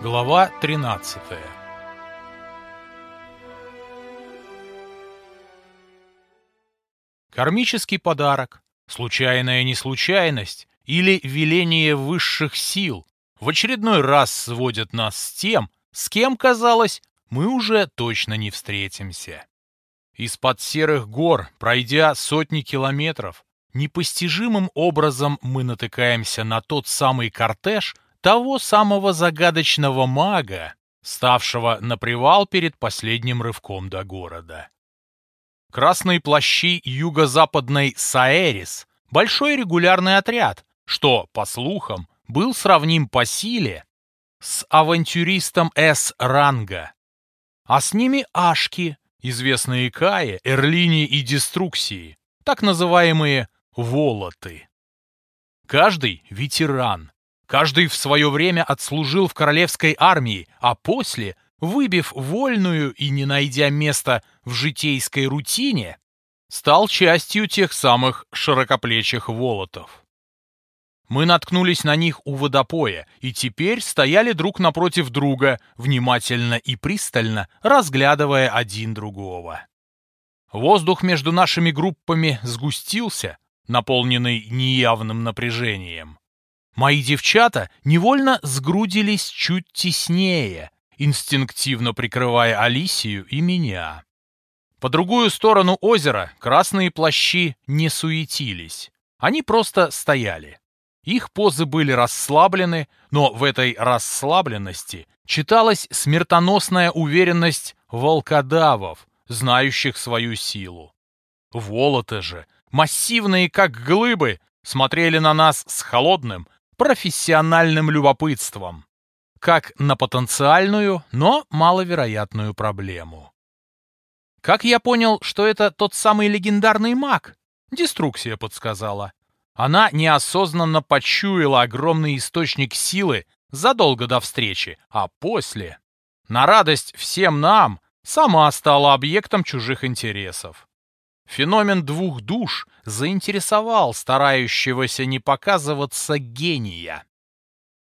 Глава 13 Кармический подарок, случайная неслучайность или веление высших сил в очередной раз сводят нас с тем, с кем, казалось, мы уже точно не встретимся. Из-под серых гор, пройдя сотни километров, непостижимым образом мы натыкаемся на тот самый кортеж того самого загадочного мага, ставшего на привал перед последним рывком до города. Красные плащи юго-западной Саэрис — большой регулярный отряд, что, по слухам, был сравним по силе с авантюристом С-ранга. А с ними Ашки, известные Кае, Эрлини и Деструксии, так называемые «волоты». Каждый ветеран, каждый в свое время отслужил в королевской армии, а после — выбив вольную и не найдя места в житейской рутине, стал частью тех самых широкоплечих волотов. Мы наткнулись на них у водопоя и теперь стояли друг напротив друга, внимательно и пристально разглядывая один другого. Воздух между нашими группами сгустился, наполненный неявным напряжением. Мои девчата невольно сгрудились чуть теснее — инстинктивно прикрывая Алисию и меня. По другую сторону озера красные плащи не суетились. Они просто стояли. Их позы были расслаблены, но в этой расслабленности читалась смертоносная уверенность волкодавов, знающих свою силу. Волоты же, массивные как глыбы, смотрели на нас с холодным, профессиональным любопытством как на потенциальную, но маловероятную проблему. Как я понял, что это тот самый легендарный маг? Деструксия подсказала. Она неосознанно почуяла огромный источник силы задолго до встречи, а после, на радость всем нам, сама стала объектом чужих интересов. Феномен двух душ заинтересовал старающегося не показываться гения.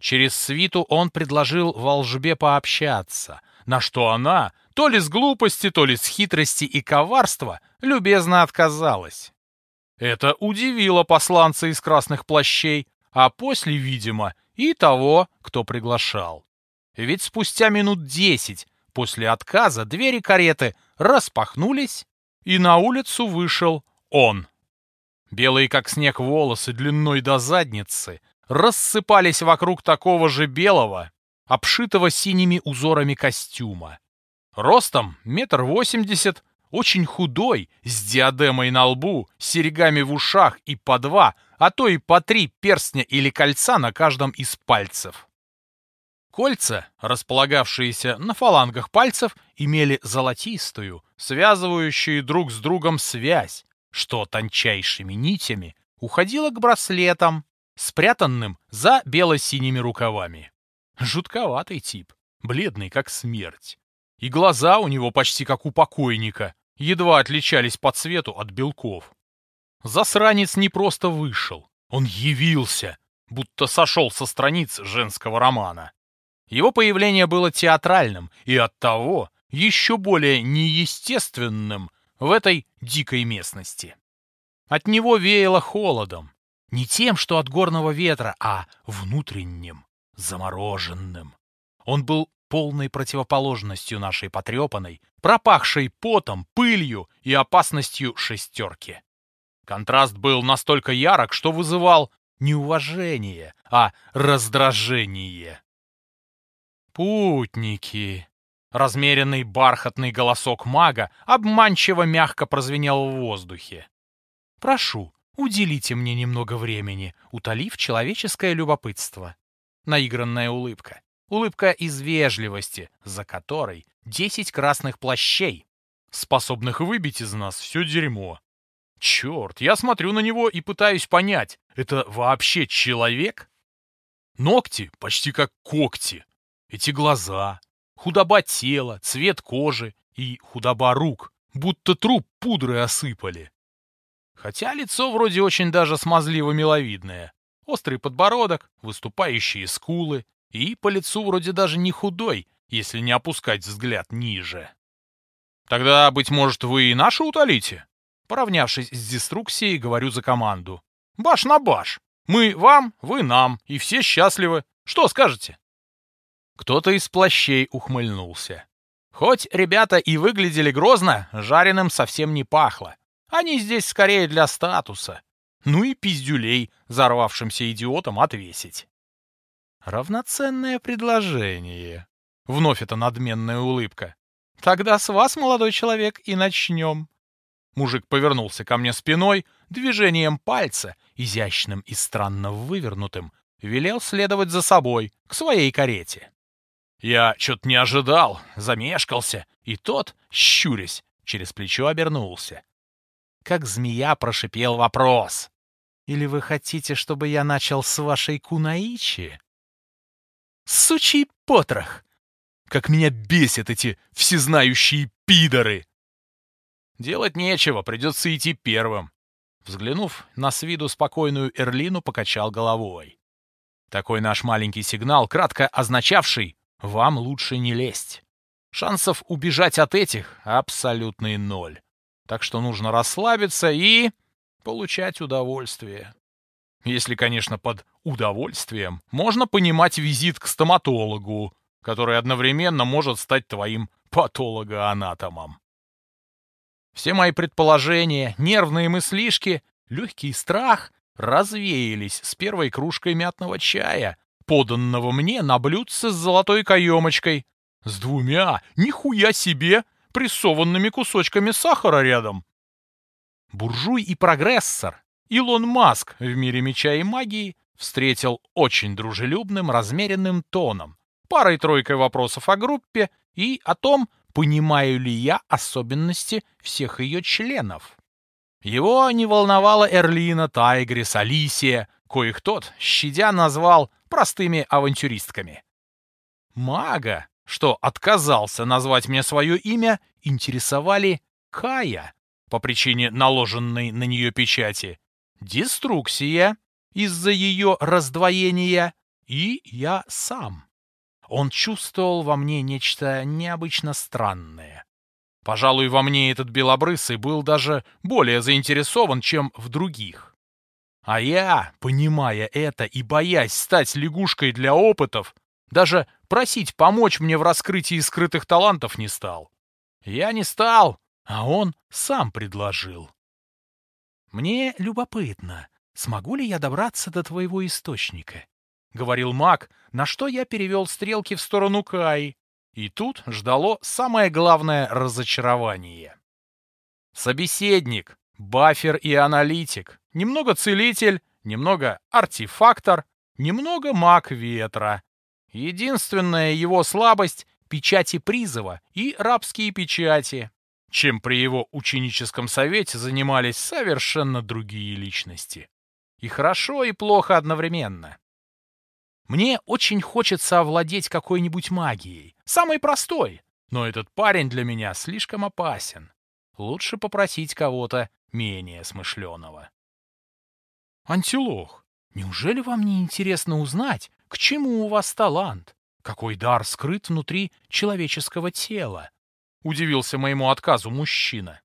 Через свиту он предложил волжбе пообщаться, на что она, то ли с глупости, то ли с хитрости и коварства, любезно отказалась. Это удивило посланца из красных плащей, а после, видимо, и того, кто приглашал. Ведь спустя минут десять после отказа двери кареты распахнулись, и на улицу вышел он. Белые как снег волосы длиной до задницы рассыпались вокруг такого же белого, обшитого синими узорами костюма. Ростом метр восемьдесят, очень худой, с диадемой на лбу, серьгами в ушах и по два, а то и по три перстня или кольца на каждом из пальцев. Кольца, располагавшиеся на фалангах пальцев, имели золотистую, связывающую друг с другом связь, что тончайшими нитями уходила к браслетам, спрятанным за бело-синими рукавами. Жутковатый тип, бледный как смерть. И глаза у него почти как у покойника, едва отличались по цвету от белков. Засранец не просто вышел, он явился, будто сошел со страниц женского романа. Его появление было театральным и оттого еще более неестественным в этой дикой местности. От него веяло холодом, не тем, что от горного ветра, а внутренним, замороженным. Он был полной противоположностью нашей потрепанной, пропахшей потом, пылью и опасностью шестерки. Контраст был настолько ярок, что вызывал не уважение, а раздражение. «Путники!» Размеренный бархатный голосок мага обманчиво мягко прозвенел в воздухе. «Прошу, Уделите мне немного времени, утолив человеческое любопытство. Наигранная улыбка. Улыбка из вежливости, за которой десять красных плащей, способных выбить из нас все дерьмо. Черт, я смотрю на него и пытаюсь понять, это вообще человек? Ногти почти как когти. Эти глаза, худоба тела, цвет кожи и худоба рук, будто труп пудры осыпали. Хотя лицо вроде очень даже смазливо-миловидное. Острый подбородок, выступающие скулы И по лицу вроде даже не худой, если не опускать взгляд ниже. Тогда, быть может, вы и наши утолите? Поравнявшись с деструкцией, говорю за команду. Баш на баш. Мы вам, вы нам, и все счастливы. Что скажете? Кто-то из плащей ухмыльнулся. Хоть ребята и выглядели грозно, жареным совсем не пахло. Они здесь скорее для статуса. Ну и пиздюлей взорвавшимся идиотам отвесить. Равноценное предложение. Вновь эта надменная улыбка. Тогда с вас, молодой человек, и начнем. Мужик повернулся ко мне спиной, движением пальца, изящным и странно вывернутым, велел следовать за собой, к своей карете. Я что-то не ожидал, замешкался, и тот, щурясь, через плечо обернулся. Как змея прошипел вопрос. «Или вы хотите, чтобы я начал с вашей кунаичи?» «Сучий потрох! Как меня бесят эти всезнающие пидоры!» Делать нечего, придется идти первым. Взглянув на с виду спокойную Эрлину, покачал головой. Такой наш маленький сигнал, кратко означавший вам лучше не лезть. Шансов убежать от этих абсолютный ноль. Так что нужно расслабиться и получать удовольствие. Если, конечно, под удовольствием можно понимать визит к стоматологу, который одновременно может стать твоим патологоанатомом. Все мои предположения, нервные мыслишки, легкий страх развеялись с первой кружкой мятного чая, поданного мне на блюдце с золотой каемочкой, с двумя, нихуя себе, прессованными кусочками сахара рядом. Буржуй и прогрессор, Илон Маск в мире меча и магии, встретил очень дружелюбным, размеренным тоном, парой-тройкой вопросов о группе и о том, понимаю ли я особенности всех ее членов. Его не волновала Эрлина, Тайгрис, Алисия, коих тот, щадя, назвал простыми авантюристками. Мага, что отказался назвать мне свое имя, интересовали Кая по причине наложенной на нее печати, Деструксия из-за ее раздвоения и я сам. Он чувствовал во мне нечто необычно странное. Пожалуй, во мне этот белобрысый был даже более заинтересован, чем в других. А я, понимая это и боясь стать лягушкой для опытов, даже просить помочь мне в раскрытии скрытых талантов не стал. Я не стал, а он сам предложил. «Мне любопытно, смогу ли я добраться до твоего источника?» — говорил маг, на что я перевел стрелки в сторону Каи, и тут ждало самое главное разочарование. Собеседник, бафер и аналитик, немного целитель, немного артефактор, немного маг ветра. Единственная его слабость — печати призыва и рабские печати, чем при его ученическом совете занимались совершенно другие личности. И хорошо, и плохо одновременно. Мне очень хочется овладеть какой-нибудь магией, самой простой, но этот парень для меня слишком опасен. Лучше попросить кого-то менее смышленого. Антилох, неужели вам не интересно узнать, к чему у вас талант? Какой дар скрыт внутри человеческого тела? Удивился моему отказу мужчина.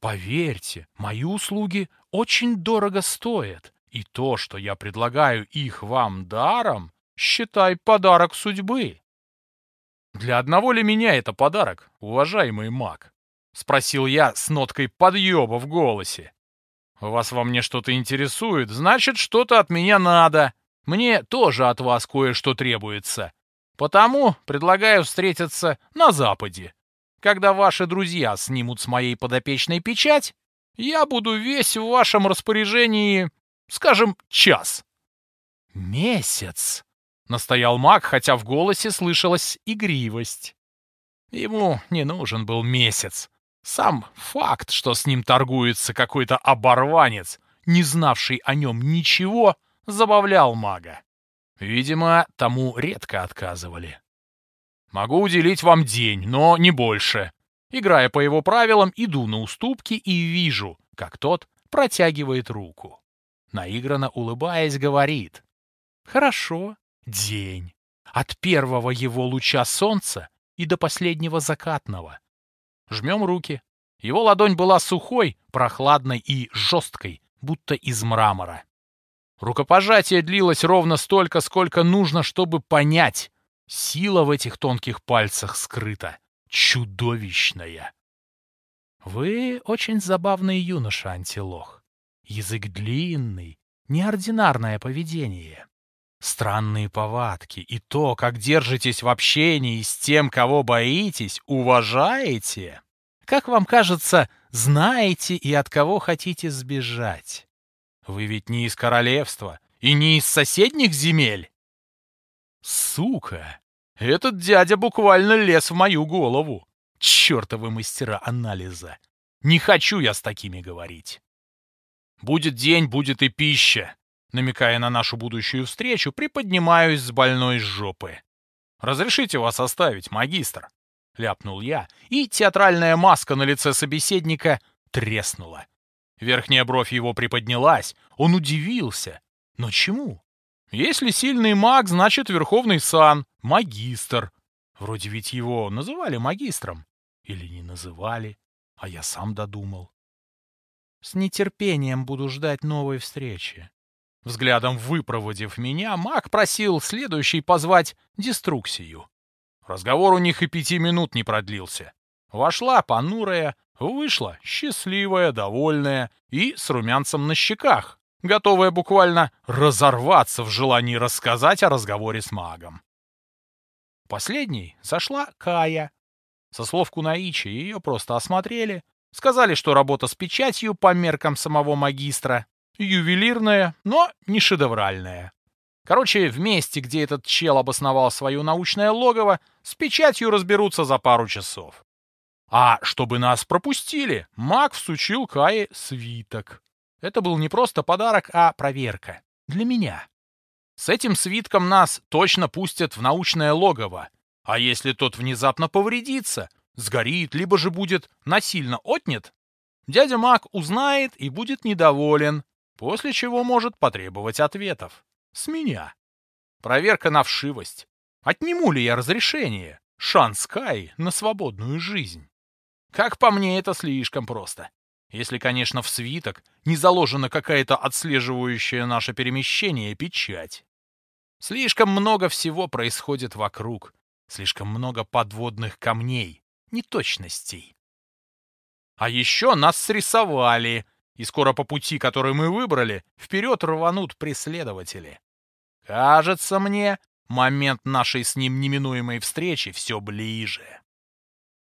Поверьте, мои услуги очень дорого стоят. И то, что я предлагаю их вам даром, считай подарок судьбы. Для одного ли меня это подарок, уважаемый маг? Спросил я с ноткой подъеба в голосе. Вас во мне что-то интересует, значит, что-то от меня надо. Мне тоже от вас кое-что требуется. Потому предлагаю встретиться на Западе. Когда ваши друзья снимут с моей подопечной печать, я буду весь в вашем распоряжении Скажем, час. Месяц, настоял маг, хотя в голосе слышалась игривость. Ему не нужен был месяц. Сам факт, что с ним торгуется какой-то оборванец, не знавший о нем ничего, забавлял мага. Видимо, тому редко отказывали. Могу уделить вам день, но не больше. Играя по его правилам, иду на уступки и вижу, как тот протягивает руку наигранно улыбаясь, говорит. «Хорошо, день. От первого его луча солнца и до последнего закатного. Жмем руки. Его ладонь была сухой, прохладной и жесткой, будто из мрамора. Рукопожатие длилось ровно столько, сколько нужно, чтобы понять. Сила в этих тонких пальцах скрыта. Чудовищная. Вы очень забавный юноша, антилох. Язык длинный, неординарное поведение. Странные повадки и то, как держитесь в общении с тем, кого боитесь, уважаете. Как вам кажется, знаете и от кого хотите сбежать. Вы ведь не из королевства и не из соседних земель. Сука! Этот дядя буквально лез в мою голову. Чёртовы мастера анализа. Не хочу я с такими говорить. Будет день, будет и пища. Намекая на нашу будущую встречу, приподнимаюсь с больной жопы. «Разрешите вас оставить, магистр?» — ляпнул я, и театральная маска на лице собеседника треснула. Верхняя бровь его приподнялась, он удивился. Но чему? Если сильный маг, значит Верховный Сан, магистр. Вроде ведь его называли магистром. Или не называли, а я сам додумал. С нетерпением буду ждать новой встречи. Взглядом выпроводив меня, маг просил следующий позвать деструксию. Разговор у них и пяти минут не продлился. Вошла понурая, вышла счастливая, довольная и с румянцем на щеках, готовая буквально разорваться в желании рассказать о разговоре с магом. Последней сошла Кая. Со слов Кунаичи ее просто осмотрели, сказали, что работа с печатью по меркам самого магистра ювелирная, но не шедевральная. Короче, в месте, где этот чел обосновал свое научное логово, с печатью разберутся за пару часов. А чтобы нас пропустили, маг всучил Кае свиток. Это был не просто подарок, а проверка. Для меня. С этим свитком нас точно пустят в научное логово. А если тот внезапно повредится, сгорит, либо же будет насильно отнят, дядя Маг узнает и будет недоволен, после чего может потребовать ответов. С меня. Проверка на вшивость. Отниму ли я разрешение? Шанс Кай на свободную жизнь. Как по мне, это слишком просто. Если, конечно, в свиток не заложена какая-то отслеживающая наше перемещение печать. Слишком много всего происходит вокруг. Слишком много подводных камней, неточностей. А еще нас срисовали, и скоро по пути, который мы выбрали, вперед рванут преследователи. Кажется мне, момент нашей с ним неминуемой встречи все ближе.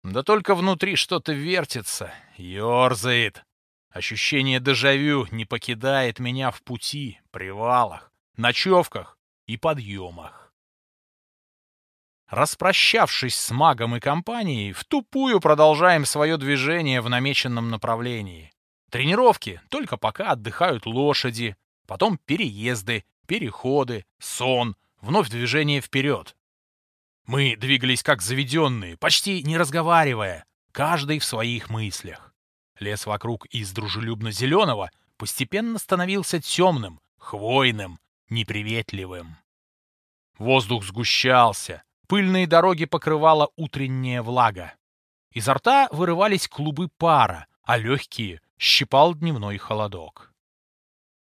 Да только внутри что-то вертится, ерзает. Ощущение дежавю не покидает меня в пути, привалах, ночевках и подъемах. Распрощавшись с магом и компанией, в тупую продолжаем свое движение в намеченном направлении. Тренировки только пока отдыхают лошади, потом переезды, переходы, сон, вновь движение вперед. Мы двигались как заведенные, почти не разговаривая, каждый в своих мыслях. Лес вокруг из дружелюбно-зеленого постепенно становился темным, хвойным, неприветливым. Воздух сгущался, пыльные дороги покрывала утренняя влага. Изо рта вырывались клубы пара, а легкие щипал дневной холодок.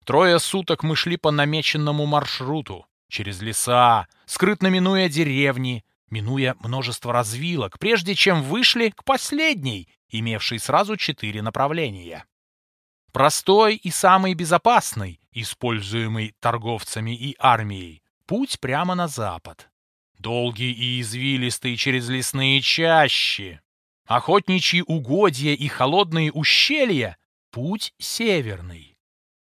Трое суток мы шли по намеченному маршруту, через леса, скрытно минуя деревни, минуя множество развилок, прежде чем вышли к последней, имевшей сразу четыре направления. Простой и самый безопасный, используемый торговцами и армией, путь прямо на запад. Долгий и извилистый через лесные чащи. Охотничьи угодья и холодные ущелья — путь северный.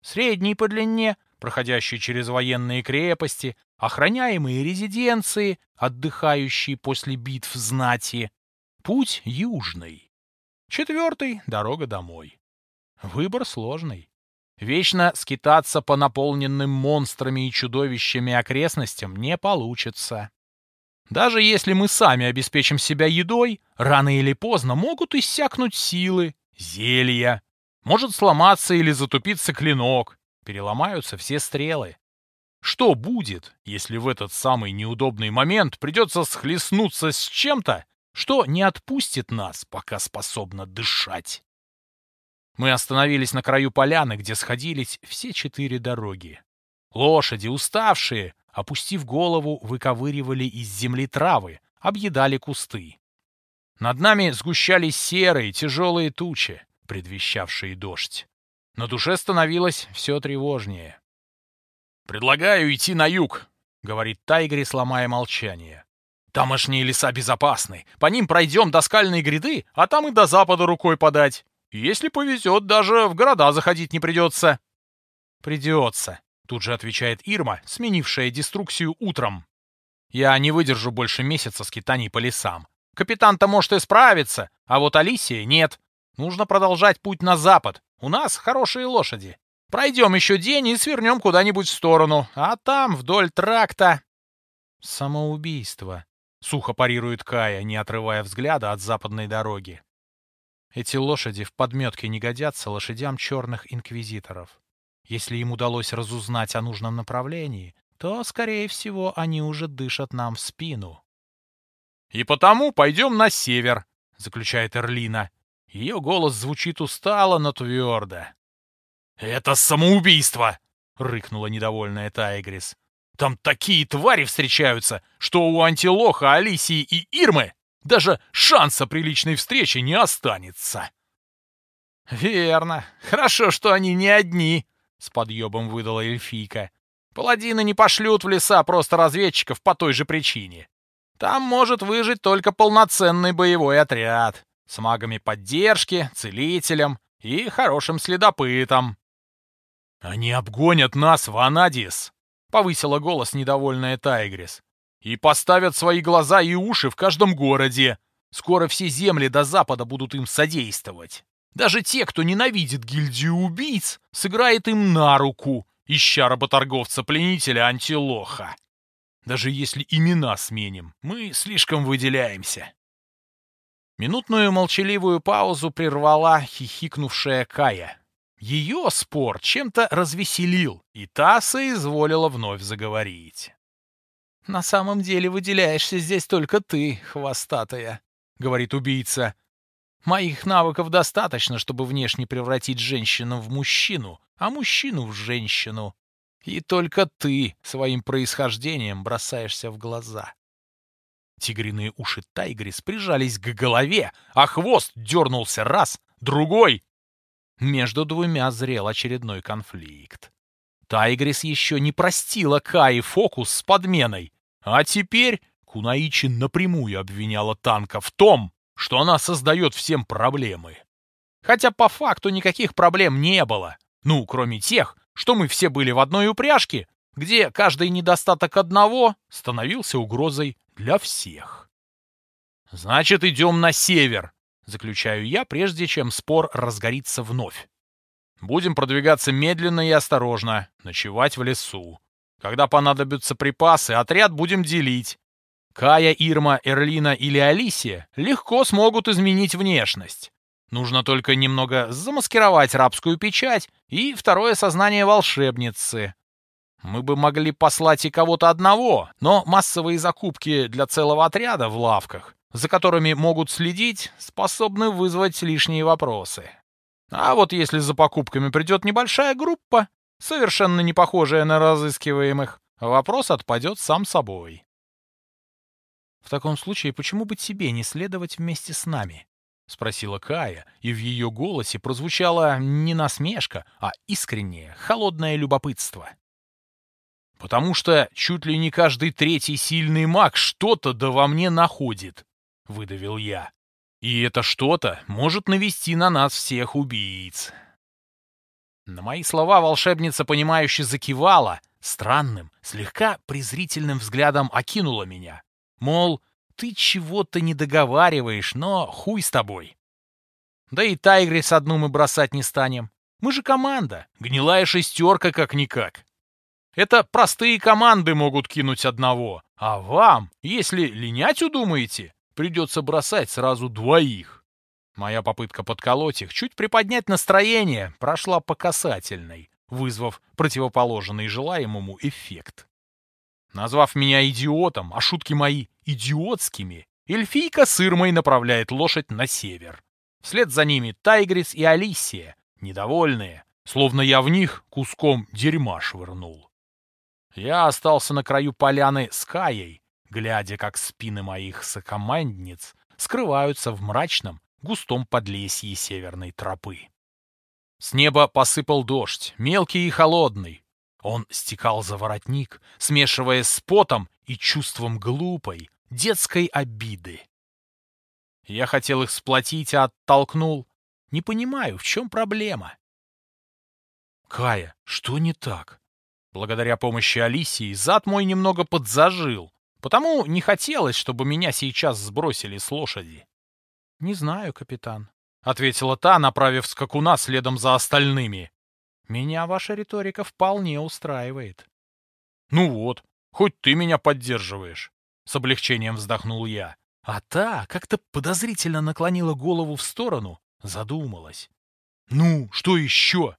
Средний по длине, проходящий через военные крепости, охраняемые резиденции, отдыхающие после битв знати. Путь южный. Четвертый — дорога домой. Выбор сложный. Вечно скитаться по наполненным монстрами и чудовищами окрестностям не получится. Даже если мы сами обеспечим себя едой, рано или поздно могут иссякнуть силы, зелья. Может сломаться или затупиться клинок, переломаются все стрелы. Что будет, если в этот самый неудобный момент придется схлестнуться с чем-то, что не отпустит нас, пока способно дышать? Мы остановились на краю поляны, где сходились все четыре дороги. Лошади, уставшие, опустив голову, выковыривали из земли травы, объедали кусты. Над нами сгущались серые, тяжелые тучи, предвещавшие дождь. На душе становилось все тревожнее. «Предлагаю идти на юг», — говорит Тайгри, сломая молчание. «Тамошние леса безопасны. По ним пройдем до скальной гряды, а там и до запада рукой подать. Если повезет, даже в города заходить не придется». «Придется», — тут же отвечает Ирма, сменившая деструкцию утром. «Я не выдержу больше месяца скитаний по лесам. Капитан-то может и справиться, а вот Алисия нет. Нужно продолжать путь на запад. У нас хорошие лошади. Пройдем еще день и свернем куда-нибудь в сторону, а там вдоль тракта... Самоубийство. Сухо парирует Кая, не отрывая взгляда от западной дороги. Эти лошади в подметке не годятся лошадям черных инквизиторов. Если им удалось разузнать о нужном направлении, то, скорее всего, они уже дышат нам в спину. «И потому пойдем на север», — заключает Эрлина. Ее голос звучит устало, но твердо. «Это самоубийство!» — рыкнула недовольная Тайгрис. «Там такие твари встречаются, что у Антилоха, Алисии и Ирмы даже шанса приличной встречи не останется!» «Верно. Хорошо, что они не одни», — с подъебом выдала эльфийка. «Паладины не пошлют в леса просто разведчиков по той же причине. Там может выжить только полноценный боевой отряд с магами поддержки, целителем и хорошим следопытом. «Они обгонят нас в Анадис!» — повысила голос недовольная Тайгрис. «И поставят свои глаза и уши в каждом городе. Скоро все земли до запада будут им содействовать. Даже те, кто ненавидит гильдию убийц, сыграет им на руку, ища работорговца-пленителя Антилоха. Даже если имена сменим, мы слишком выделяемся». Минутную молчаливую паузу прервала хихикнувшая Кая. Ее спор чем-то развеселил, и та соизволила вновь заговорить. «На самом деле выделяешься здесь только ты, хвостатая», — говорит убийца. «Моих навыков достаточно, чтобы внешне превратить женщину в мужчину, а мужчину в женщину. И только ты своим происхождением бросаешься в глаза». Тигриные уши Тайгрис прижались к голове, а хвост дернулся раз, другой, между двумя зрел очередной конфликт. Тайгрис еще не простила Каи фокус с подменой, а теперь Кунаичи напрямую обвиняла танка в том, что она создает всем проблемы. Хотя по факту никаких проблем не было. Ну, кроме тех, что мы все были в одной упряжке, где каждый недостаток одного становился угрозой для всех. «Значит, идем на север», заключаю я, прежде чем спор разгорится вновь. Будем продвигаться медленно и осторожно, ночевать в лесу. Когда понадобятся припасы, отряд будем делить. Кая, Ирма, Эрлина или Алисия легко смогут изменить внешность. Нужно только немного замаскировать рабскую печать и второе сознание волшебницы. Мы бы могли послать и кого-то одного, но массовые закупки для целого отряда в лавках за которыми могут следить, способны вызвать лишние вопросы. А вот если за покупками придет небольшая группа, совершенно не похожая на разыскиваемых, вопрос отпадет сам собой. «В таком случае, почему бы тебе не следовать вместе с нами?» — спросила Кая, и в ее голосе прозвучала не насмешка, а искреннее, холодное любопытство. «Потому что чуть ли не каждый третий сильный маг что-то да во мне находит», — выдавил я. «И это что-то может навести на нас всех убийц». На мои слова волшебница, понимающе закивала, странным, слегка презрительным взглядом окинула меня. Мол, ты чего-то не договариваешь, но хуй с тобой. Да и Тайгрис одну мы бросать не станем. Мы же команда, гнилая шестерка как-никак. Это простые команды могут кинуть одного, а вам, если линять удумаете, придется бросать сразу двоих. Моя попытка подколоть их, чуть приподнять настроение, прошла по касательной. вызвав противоположный желаемому эффект. Назвав меня идиотом, а шутки мои идиотскими, эльфийка с Ирмой направляет лошадь на север. Вслед за ними Тайгрис и Алисия, недовольные, словно я в них куском дерьма швырнул. Я остался на краю поляны с Каей, глядя, как спины моих сокомандниц скрываются в мрачном, густом подлесье северной тропы. С неба посыпал дождь, мелкий и холодный. Он стекал за воротник, смешиваясь с потом и чувством глупой, детской обиды. Я хотел их сплотить, а оттолкнул. Не понимаю, в чем проблема. Кая, что не так? Благодаря помощи Алисии зад мой немного подзажил, потому не хотелось, чтобы меня сейчас сбросили с лошади. — Не знаю, капитан, — ответила та, направив скакуна следом за остальными. — Меня ваша риторика вполне устраивает. — Ну вот, хоть ты меня поддерживаешь, — с облегчением вздохнул я. А та как-то подозрительно наклонила голову в сторону, задумалась. — Ну, что еще?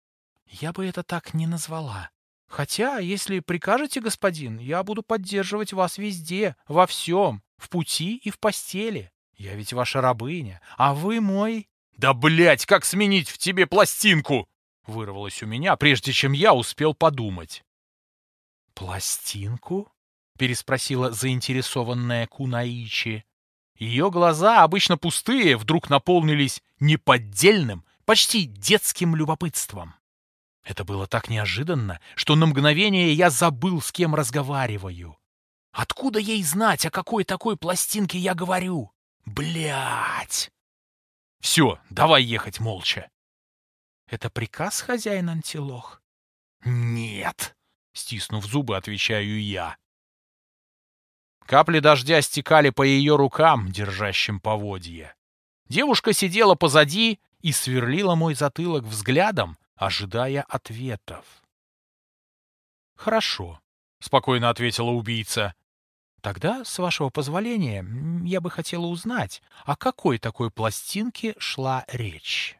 — Я бы это так не назвала. Хотя, если прикажете, господин, я буду поддерживать вас везде, во всем, в пути и в постели. Я ведь ваша рабыня, а вы мой... Да, блядь, как сменить в тебе пластинку? Вырвалось у меня, прежде чем я успел подумать. Пластинку? Переспросила заинтересованная Кунаичи. Ее глаза, обычно пустые, вдруг наполнились неподдельным, почти детским любопытством. Это было так неожиданно, что на мгновение я забыл, с кем разговариваю. Откуда ей знать, о какой такой пластинке я говорю? Блять! Все, давай ехать молча. Это приказ, хозяин Антилох? Нет, стиснув зубы, отвечаю я. Капли дождя стекали по ее рукам, держащим поводье. Девушка сидела позади и сверлила мой затылок взглядом, ожидая ответов. «Хорошо», — спокойно ответила убийца. «Тогда, с вашего позволения, я бы хотела узнать, о какой такой пластинке шла речь».